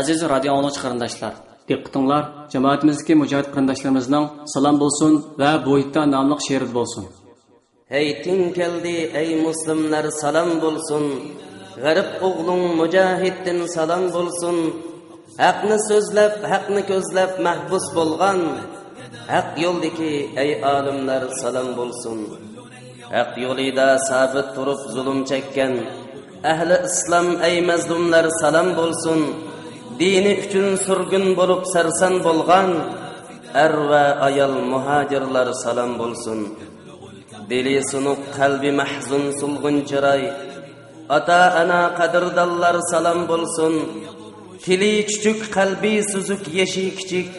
aziz radio angluvchi qarindoshlar diqqatinglar jamoatimizdagi mujohid qarindoshlarimizning salom bo'lsin va bo'yitda nomli she'ri bo'lsin hey ting keldi ey muslimlar salom bo'lsin g'arib o'g'ling mujohiddin salom bo'lsin haqni so'zlab haqni ko'zlab mahbus bo'lgan haq yo'ldiki ey olimlar salom bo'lsin haq yo'lida sabit turib zulm chekkan ahli islom ey mazlumlar salom bo'lsin dini üçün surgun bulup sersen bulgan, er ve ayal muhacirler salam bulsun. Dili sunuq qalbi mahzun sulgun chiray. Ata ana qadirdallar salam bulsun. Tili chuchuk qalbi suzuk yeshi kichik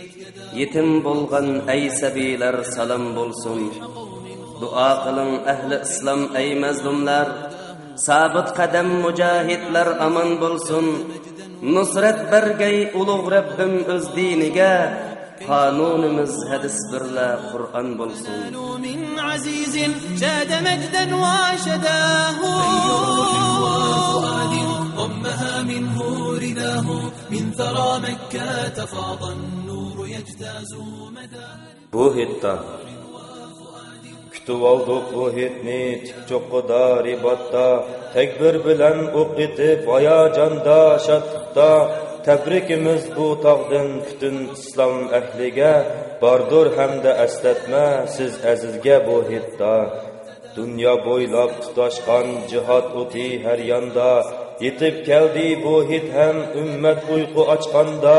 yetim bolgan ay sabilar salam bulsun. Dua qiling ahli İslam ay mazlumlar. Sabit kadem mujahidlar aman bolsun. nusrat bergay ulug' rabbim o'z diniga قانونimiz hadis birla Qur'on bo'lsin. Min azizin jada majdan va shadahu أمها منه رداه من ثرى مكة فاض النور يجتاز مدى بوهتا Duvaldık bu hitni çoqquda ribatda tekbir bilen o'q etib ayajanda şatlıqda tabrikimiz bu tog'dan İslam ehlige ahliga bordur hamda estetme siz azizga bu hitta dünya bo'ylab tutashgan cihat o'ti her yanda yetib keldi bu hid ham ummat uyqu ochqanda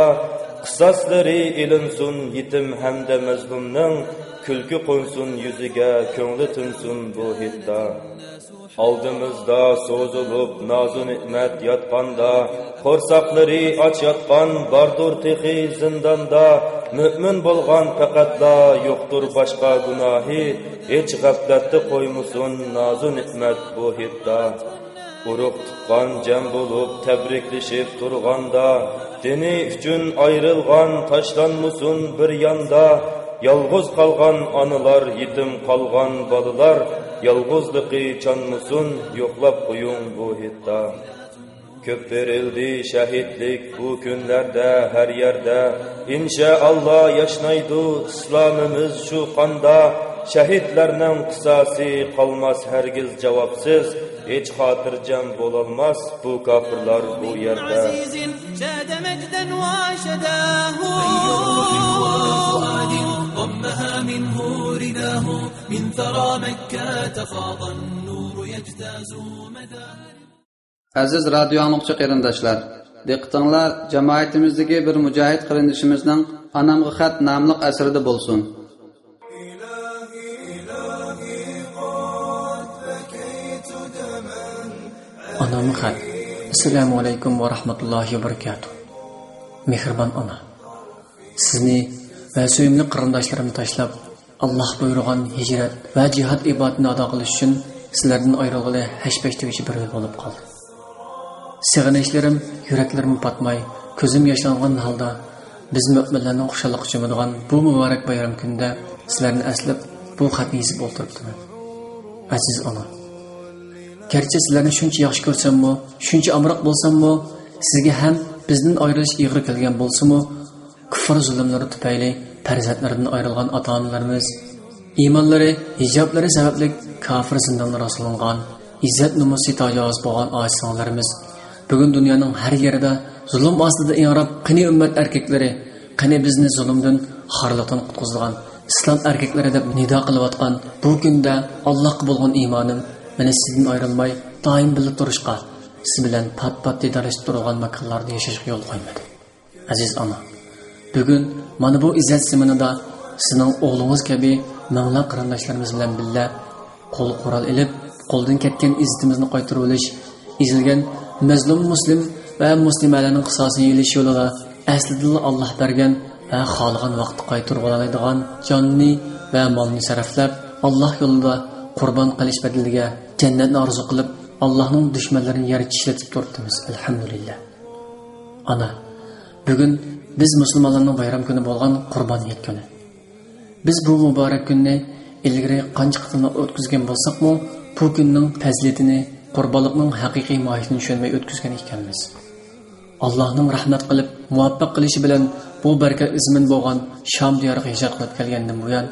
qisoslari ilinsun yetim hamda mazlumning Külkü konsun yüzüge ko'ngli tinsin bu hitda. Oldimizda so'zilib nozu ne'mat yotqanda, Korsakları aç yotqan bordur texi zindanda Mümin bulgan faqatla yoktur başka gunohi, Hiç g'aflatni koymusun nozu ne'mat bu hitda. Uruq tuqqan jam bo'lib tabriklashib turganda, dini uchun ayrilgan tashlanmasin bir yanda Yalguz kalgan anılar, yitim kalgan balılar, Yalguzlıkı çan mısın, yoklap kuyum bu hitta. Köpverildi şehitlik bu günlerde, her yerde. İnşe Allah yaşnaydı, İslamımız şu qanda Şehitlerden kısası kalmaz, hergiz cevapsız. Hiç hatır can bu kafırlar bu yerde. Ayyumun منه رداه من ثرى مكة فاض النور يجتاز مدى aziz radio angliqchi qarindoshlar diqqatinglar jamoatimizdagi bir mujohid qarindoshimizning Anamgi xat nomli asrida bo'lsin Anamgi xat assalomu alaykum va rahmatullohi va barakatuh mehribon ona sizni va suyimli qarindoshlarimni tashlab Allah buyurgan hicret ve cihat ibadını ада için sizlerden ayrılığı hâşbeş tevişi bir yol olup kaldı. Sığınışlarım, патмай, patmay, közüm халда, halda biz mü'millerine okşalık cümleğen bu mübarek bayram günde sizlerden eslip bu hâdini izip oldurdu. Aziz ona. Gerçi sizlerden şünce yakış görsem mu, şünce amrak bulsam mu, sizge hem bizden ayrılış yığırı kılgen bulsam Här zatnärden ayırılğan atañlarımız, imonları, hıjabları sebäpli kâfirisindənlar asılğan, izzetnumız sitayaz boğan ayşanlarımız, bu gün dunyanın hər yeridə zulm astıda iñ Rabb qını ümmät erkekleri, bizni zulmden xarlatın qutqızılğan İslam erkekleri deb nida qılıwatqan bu günda Allah qabulğan imonım meni siznən ayırılmay taim bülə turışqa, is bilen patpatdi däreş turğan makallarda yol qoymadı. Aziz Бүгін мана бу изәт семинарда синең оглыгыз кеби мәңләк карандашларыбыз белән биллә кул курал илеп, кулдан кеткән изитимизне кайтырып алыш, изилгән мәзлум муслим ва муслималарның кысасын илеш юлыга әследил Аллаһ бергән ва халыгын вакыт кайтырып алалайдыган җанны ва малны сарафлап Аллаһ юлында курбан кылыш бәдилгә дәннәтне арзу кылып, Аллаһның алхамдулиллә. Ана, Бүгін біз мұсылманның байрам күні болған құрбан ет күні. Біз бұл мұбарак күнне ілгірі қанчы қытыны өткізген болсақ мұл, бұл күннің тәзілетіні құрбалықның хақиқи мағайтын шөнмей өткізген екенміз. Аллахның рахмат қылып, муаппақ қылышы білен бұл бәркі үзімін болған Шам диярғы ежақ өткелгендің бұян,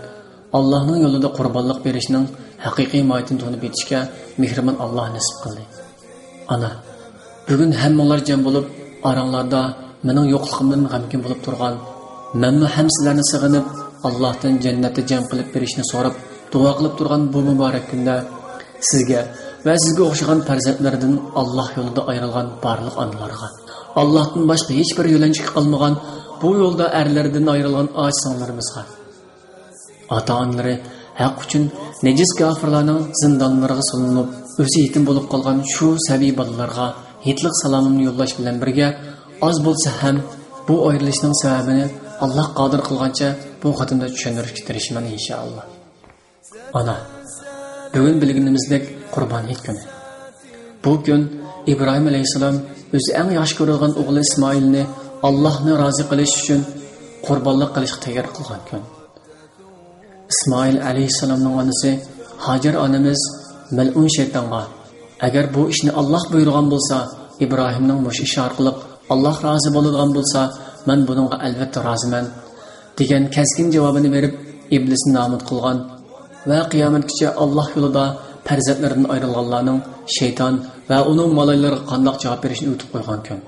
Аллахның елінде құрбалық берешінің хақиқи мағайтын тұны бетішке мехірмін Аллах Ана, араңларда منو یک ғамкен болып غم کن بذب ترقان من مه همس لان سغنب الله تن جنت جنگل پریش نصورب تو واقل ترقان بوم بارک کنده سیج و سیج اخشان پرزنت لردن الله یول دا ایرلان بارل آن لرگه الله تن باش تیچ بر یولنچ کلمگان بو یول دا ار لردن ایرلان آیسان لر مسخ آتان لر аз بود سهم бу ایرلش نم سبب نه الله бу خلقانه بو خدمت چند روز کتریش من ایشا الله آنها بیرون بلیگن مزدگ قربانی کنه بو کن ابراهیم علیه السلام از این یاشکر اگر اغلب اسماعیل نه الله نه راضی قلش شن قربان قلش تیار خلقان کن اسماعیل علیه السلام نگان سه Allah razı bolulgan bulsa, ben bununla elbette razımen. Degen keskin cevabını verip, iblisin namut kılgan. Ve kıyamet kişi Allah yolu da perzetlerden ayrılanların şeytan ve onun malayları kanlak cevap verişini ütüp koygan kün.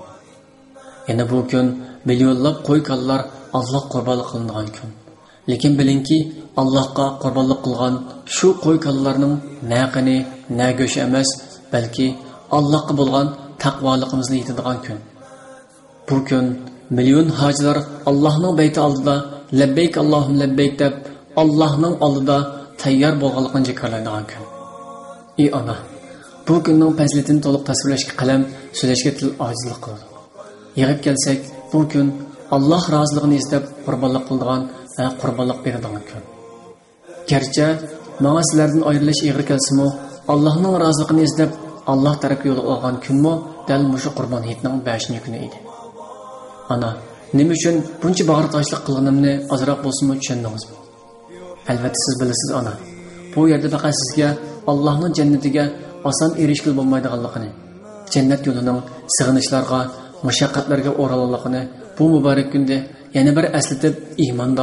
Yine bu gün milyonlar koy kallar Allah korbalı kılınan kün. Lekin bilin ki Allah'a korbalı kılgan şu koy kallarının ne gini ne göşemez belki Allah'a bulgan takvalıkımızı yitirdiğin kün. bu kun million hojilar allohning bayti oldida labbayk allohim labbayk deb allohning oldida tayyor bo'lganligini jikrlaydigan kun ey ona bu kunning fazilatini to'liq tasvirlashga qalam so'zlashga til ojizlik qiladi yig'ib kelsak bu kun alloh roziligini istab qurbonlik qiladigan va qurbonlik beradigan kun garchi mana sizlardan ayrilish ig'ir kelsimu allohning roziligini izlab alloh taraf yo'li olgan kunmi dal mushu qurbon hayitning beshinchi kuni edi Ана, نمیشن پنچ بار تاشت قلنم نه آزرق بوسم و چند نگز بود. البته سیز بله سیز آنا. پوی ارد بقای سیز گه الله نه جنتی گه آسان ایریش کل بوماید الله کنه. جنت یونان سرنش لرگا مشقت لرگا اورال الله کنه. پو مبارک کنده یه نبر اصلت ایمان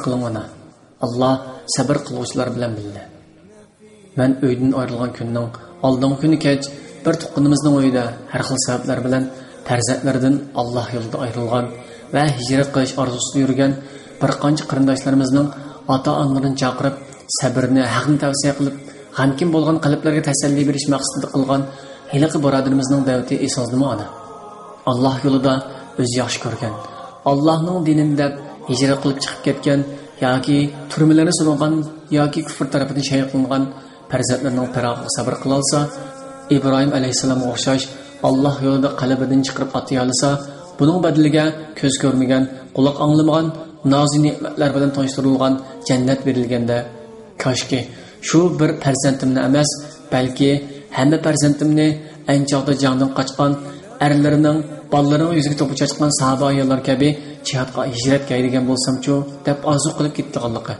دا و سبز قلوس لر بلن Мен نه. من ایدن ایرلان کننگ، آلمان کنی که بر تو قنیم از نوید هر خل سبز لر بلن، ترزت لردن الله یل د ایرلان و هیچ قاش آرزوس دیورگن بر قانچ قرندش لر مزنگ آتا انگرند چاقرب سبز نه هم توصیه قلب هم کیم بولغان قلب لر تسلی بریش مقصد قلغان هیلاک برادر مزنگ яки турмиларны сылынган яки куфр тарафыдан шәй кылынган фәрзәтләрнең тарафы сабр кылалса, Ибраһим алейхиссаламга охшаш Аллаһ ялда калбыдан чыгып атыялса, буның бадилгә көз көрмәгән, кулак аңламаган назини нимәтләр белән тоныштырылган дәннәт берилгәндә кашки шу бер фәрзәнтемне эмас, бәлки һәммә фәрзәнтемне әнчәгъдә җанның качкан әрләренең, балларының юзыгы топучачкан چهات قا اجرت کایدی کن بوسام چو دب آزو قلب کیت قلقله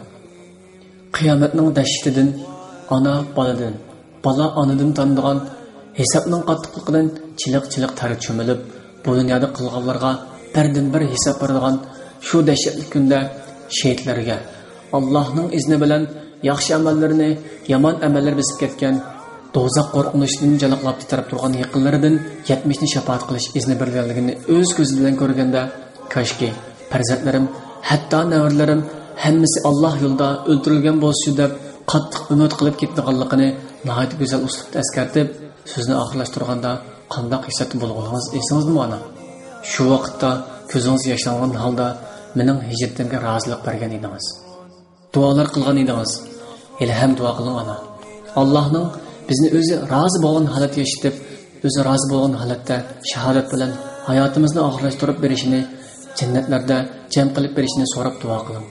قیامت نم دشت دن آنا بالا دن بالا آن دن تن دان حساب نم قط قلن چلک چلک تارچ شملب بودن یاد قلقلرگا بر دن яман حساب بر دان شو دشت کنده شیت لرگه الله نم از نبلن یاخش عمللر نه یمان Кашки, парзатларым, хатта наварларым, хаммасы Аллах юлда өлтүрілген болсу деп, қаттық үміт қылып кетті қалықыны, нағайты гүзел ұслыпты әскәртіп, сөзіні ақырлаштырғанда, қанда қисатты болғылыңыз, есіңізді мұ ана? Шу вақытта, көзіңіз яшланған халда, менің хижеттімге разылық берген едіңіз. Дуалар қылған едіңіз. Елхәм дуа қылың ана. Аллахның бізні өзі разы болған халат ешітіп, өзі разы болған халатта шахадат cennetlerde cem kılıp berişini sorup dua kılın.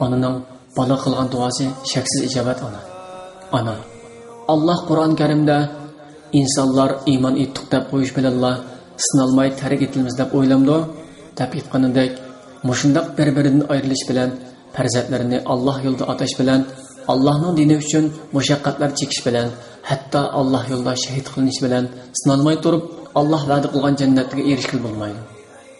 Onunun bana kılgan duası şeksiz icabet ona. Ana, Allah Kur'an Kerim'de insanlar iman ettik de koyuş bilenle sınalmayı terk etilmiz de oylamdı. Dep yıkkanındak, muşundak birbirinin ayrılış bilen, perzetlerini Allah yolda ateş bilen, Allah'ın dini için muşakkatlar çekiş bilen, hatta Allah yolda şehit kılınış bilen, sınalmayı durup Allah vaadi kılgan cennetlik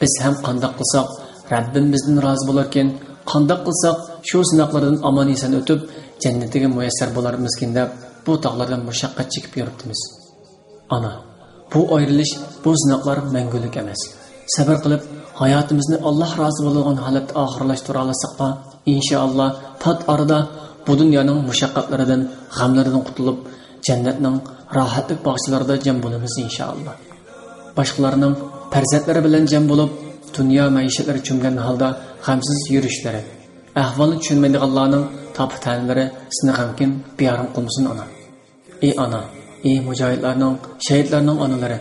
Biz هم قندق قصق رب مزدن راز بولر کن قندق قصق شو سنق لردن آمانی سن اتوب جنتی که میسر بولر مسکین دب بو تقلردن مشقت چیک بیارد مس آنا بو ایرلش بو سنق لر منگولی کمیس سبب قلب حیات مزدن الله راز بولر قن حالت آخر farzandlari bilan jam bo'lib dunyo maishatlari cho'mgan holda g'amsiz yurishlari ahvolni tushunmaydiganlarning topi tanlari sizni g'amkin beyarim qilmasin ona ey ona ey mujohidlarning shahidlarning onalari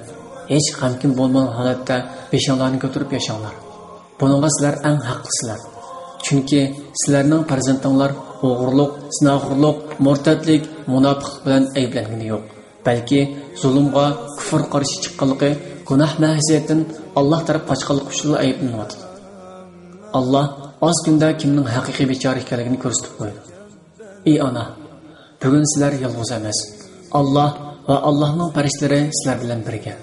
hech g'amkin bo'lmagan holatda beshinglarni ko'tarib yashanglar bunga sizlar eng haqlisizlar chunki sizlarning farzandinglar o'g'irlik sinoxurlik murtadlik munofiqlik bilan ayblangani yo'q balki zulmga kufr qarshi chiqqanligi gunoh mahsiyatdan alloh taraf qochqanlik uchun ayblanadi alloh oz kunda kimning haqiqiy bechora ekanligini ko'rsatib qo'ydi ey ona bugun sizlar yolg'iz emas alloh va allohning farishtalari sizlar bilan birga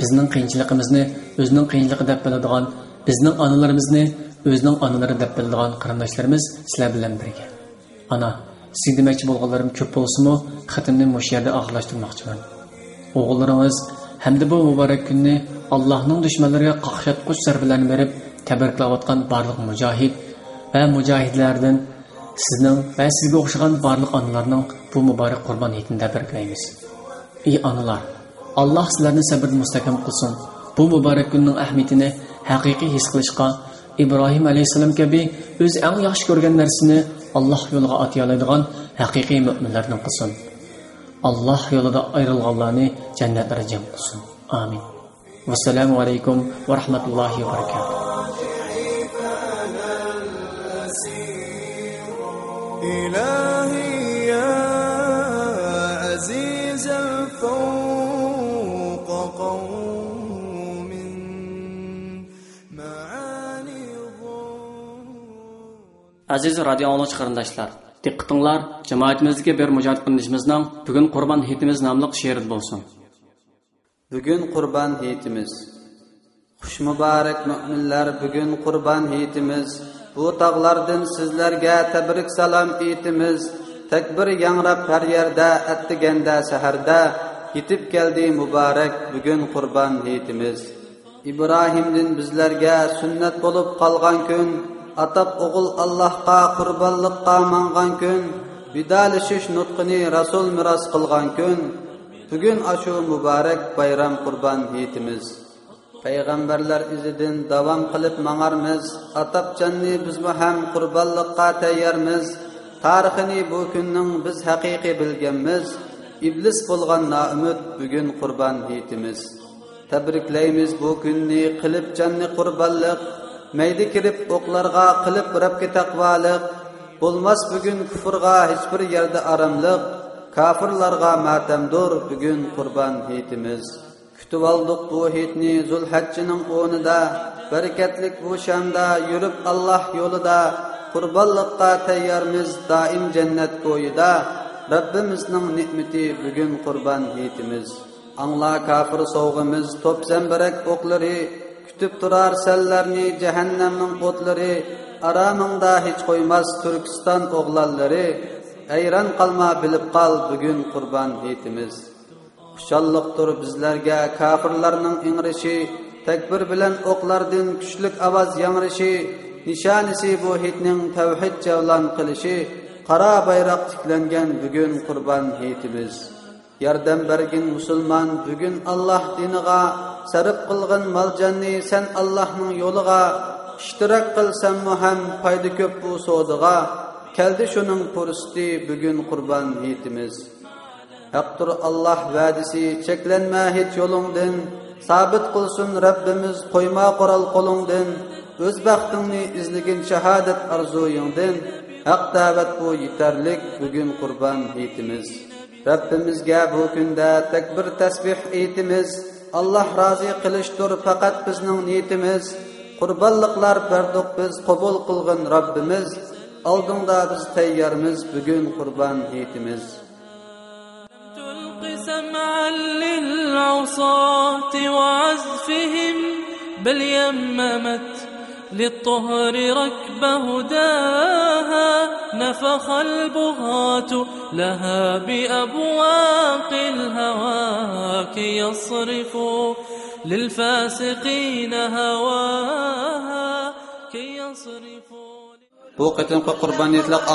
bizning qiyinchiligimizni o'zining qiyinchiligi deb biladigan bizning onalarimizni o'zining onalari deb biladigan qarindoshlarimiz sizlar bilan birga ana sizga demoqchi bo'lganlarim ko'p bo'lsinmi xatimni mushu yerda oxirlashtirmoqchiman o'g'illaringiz هم bu مبارک کنی الله نم دشمن را berib کش سر بلند می‌رب تبرک لواط کن بارلگ مجاهد و مجاهد لردن سیدن و سیگو خشگان بارلگ آنلردن بو مبارک قربانی این دبرگای Bu ای آنلر، الله سلردن سبز مستقیم کسون بو مبارک کنن احمیت نه حقیقی هیسکلش کا ابراهیم alloh yo'lida ayrilganlarni jannatlarga jam qilsin amin vassalomu alaykum va rahmatullohi va barakatuh إلهي يا عزيزا فوق قوم aziz radio anglag'uchi qarindoshlar diqqətinglər jamoatimizga bir mücahid qılınışımızdan bugun Qurban Hitimiz namlıq şeiri bo'lsin bugun Qurban Hitimiz. xush muborak möminlər, bugun Qurban Hitimiz. Bu tog'lardan sizlarga tabrik salom etimiz. takbir yangrab hər yerdə, ətdigəndə səhərdə yetib keldi muborak bugun Qurban Hitimiz. İbrahimdin bizlarga sunnat bo'lib qolgan kun atab o'g'il allohga qurbonliqqa mang'an kun vidolashish nutqini rasul miros qilgan kun bugun ashu muborak bayram qurban yetimiz payg'ambarlar izidan davom qilib mangarmiz atab atabjanni bizmi ham qurbonliqqa tayyormiz tarixini bu kunning biz haqiqiy bilganmiz iblis bo'lgan naumid bugun qurbon yetimiz tabriklaymiz bu kunni qilib janni qurbonliq mayda kirib o'qlarga qilib robga taqvoliq bo'lmas bugun kufrga hech bir yerda aramliq kofirlarga matamdur bugun qurbon hitimiz kutib oldik bu hitni zulhajjining o'rnida barakatlik bu shamda yurib alloh yo'lida qurbonliqqa tayyormiz doim jannat ko'yida robbimizning ne'mati bugun qurbon hitimiz angla kofir sovg'imiz to'p zambarak o'qlari kutib turar sellarni cehennemning o'tlari aramingda hech qo'ymas turkiston o'g'lonlari ayron qolma bilib qol bugun qurbon hayitimiz xushalliqdir bizlarga kofirlarning ingrishi tekbir bilen oklardın kuchlik ovoz yangrishi nişanisi bu hitning tavhid javlon qilishi qora bayroq tiklangan bugün kurban hayitimiz Yerden bergin Müslüman bugün Allah diniga sarf qilg'in maljanni sen allohning yo'liga ishtirok qilsanmi ham foyda ko'p bu savdoga keldi shuning fursati bugun qurbon hitimiz haqdir alloh va'disi cheklanma hech yo'lingdan sabit qilsin robbimiz qo'yma qoral qo'lingdan o'z baxtingni izligin shahodat orzuyingdan haq da'vat bu yetarlik bugun qurbon hitimiz robbimizga bu kunda takbir tasbih aytimiz Allah razı kılıştır fakat bizning niyetimiz qurbonliqlar berdik biz qabul qilgin Rabbimiz oldingda biz tayyormiz bugun qurban niyetimiz للعصاة وعزفهم للطهر ركب هداها نفخ البهات لها بأبواق الهواك يصرف للفاسقين هواها كي يصرفوا بوقت قربان يطلق